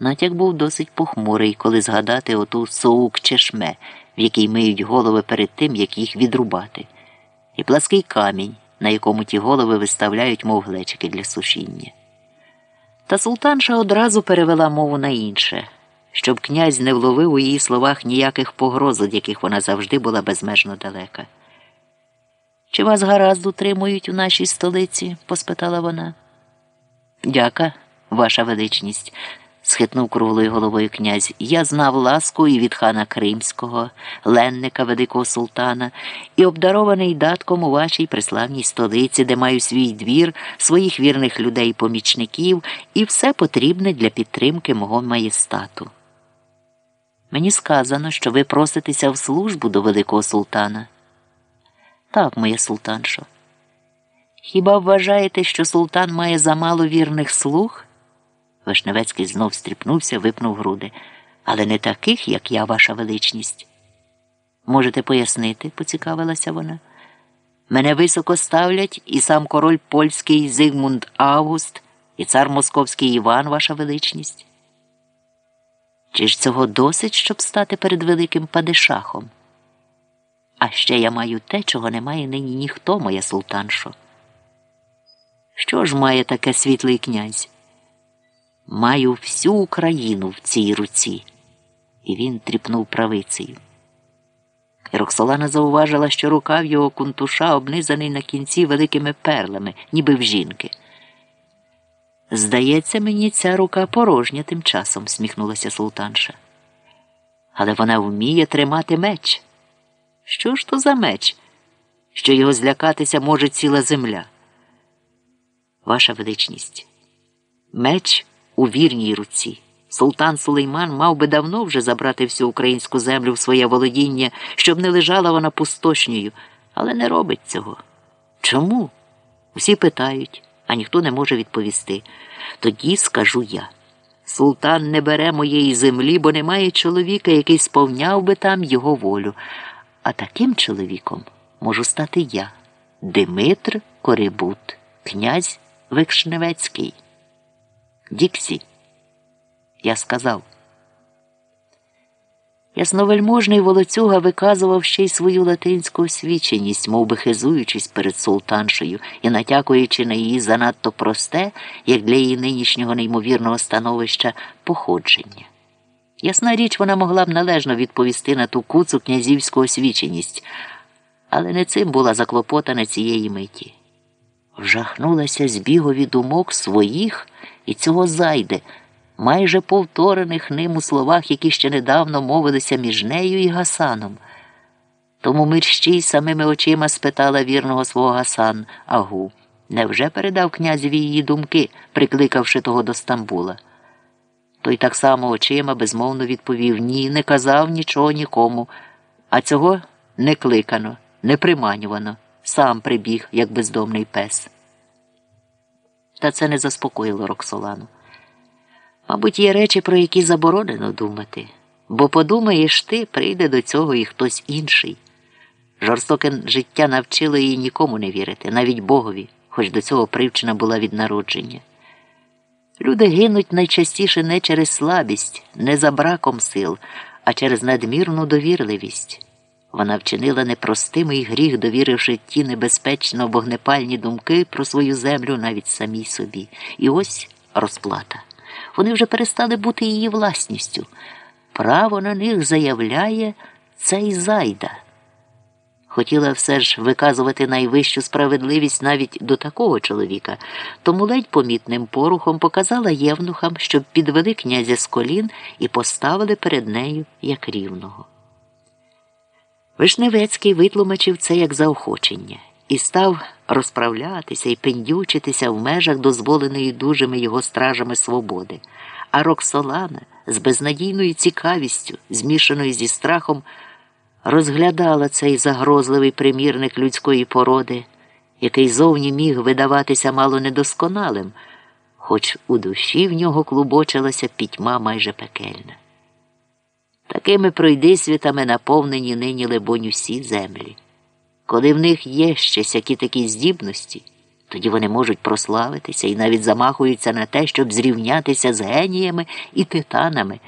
Натяк був досить похмурий, коли згадати оту соук чешме, в якій миють голови перед тим, як їх відрубати, і плаский камінь, на якому ті голови виставляють, мов глечики для сушіння. Та султанша одразу перевела мову на інше, щоб князь не вловив у її словах ніяких погроз, від яких вона завжди була безмежно далека. Чи вас гаразд утримують у нашій столиці? поспитала вона. Дяка, ваша величність, схитнув круглою головою князь. Я знав ласку і від хана Кримського, ленника великого султана, і обдарований датком у вашій приславній столиці, де маю свій двір, своїх вірних людей помічників і все потрібне для підтримки мого маєстату. Мені сказано, що ви проситеся в службу до великого султана. Так, моя султаншо. Хіба вважаєте, що султан має замало вірних слуг? Вишневецький знов стріпнувся, випнув груди. Але не таких, як я, ваша величність. Можете пояснити, поцікавилася вона. Мене високо ставлять і сам король польський Зигмунд Август, і цар московський Іван, ваша величність. Чи ж цього досить, щоб стати перед великим падишахом? А ще я маю те, чого не має нині ніхто, моя султаншо. Що ж має таке світлий князь? Маю всю Україну в цій руці. І він тріпнув правицею. І Роксолана зауважила, що рукав його кунтуша обнизаний на кінці великими перлами, ніби в жінки. Здається, мені ця рука порожня тим часом, сміхнулася султанша. Але вона вміє тримати меч. Що ж то за меч, що його злякатися може ціла земля? Ваша величність, меч у вірній руці. Султан Сулейман мав би давно вже забрати всю українську землю в своє володіння, щоб не лежала вона пустошньою, але не робить цього. Чому? Усі питають, а ніхто не може відповісти. Тоді скажу я. Султан не бере моєї землі, бо немає чоловіка, який сповняв би там його волю. А таким чоловіком можу стати я, Димитр Корибут, князь Викшневецький. Діксі. Я сказав. Ясновельможний волоцюга виказував ще й свою латинську освіченість, мов би хизуючись перед султаншею і натякуючи на її занадто просте, як для її нинішнього неймовірного становища, походження. Ясна річ, вона могла б належно відповісти на ту куцу князівську освіченість, але не цим була заклопотана цієї миті. Вжахнулася збігові думок своїх і цього зайде, майже повторених ним у словах, які ще недавно мовилися між нею і Гасаном. Тому мерщій самими очима спитала вірного свого Гасан Агу. Невже передав князеві її думки, прикликавши того до Стамбула? Той так само очима безмовно відповів ні, не казав нічого нікому, а цього не кликано, не приманювано, сам прибіг, як бездомний пес. Та це не заспокоїло Роксолану. Мабуть, є речі, про які заборонено думати, бо подумаєш ти, прийде до цього і хтось інший. Жорстоке життя навчило її нікому не вірити, навіть Богові, хоч до цього привчена була від народження. Люди гинуть найчастіше не через слабість, не за браком сил, а через надмірну довірливість. Вона вчинила непростимий гріх, довіривши ті небезпечно вогнепальні думки про свою землю навіть самій собі. І ось розплата. Вони вже перестали бути її власністю. Право на них заявляє цей зайда. Хотіла все ж виказувати найвищу справедливість навіть до такого чоловіка, тому ледь помітним порухом показала євнухам, щоб підвели князя з колін і поставили перед нею як рівного. Вишневецький витлумачив це як заохочення і став розправлятися і пендючитися в межах дозволеної дужими його стражами свободи, а Роксолана з безнадійною цікавістю, змішаною зі страхом, розглядала цей загрозливий примірник людської породи, який зовні міг видаватися мало недосконалим, хоч у душі в нього клубочилася пітьма майже пекельна. Такими пройдисвітами наповнені нині либонь усі землі. Коли в них є ще сякі такі здібності, Тоді вони можуть прославитися і навіть замахуються на те, щоб зрівнятися з геніями і титанами.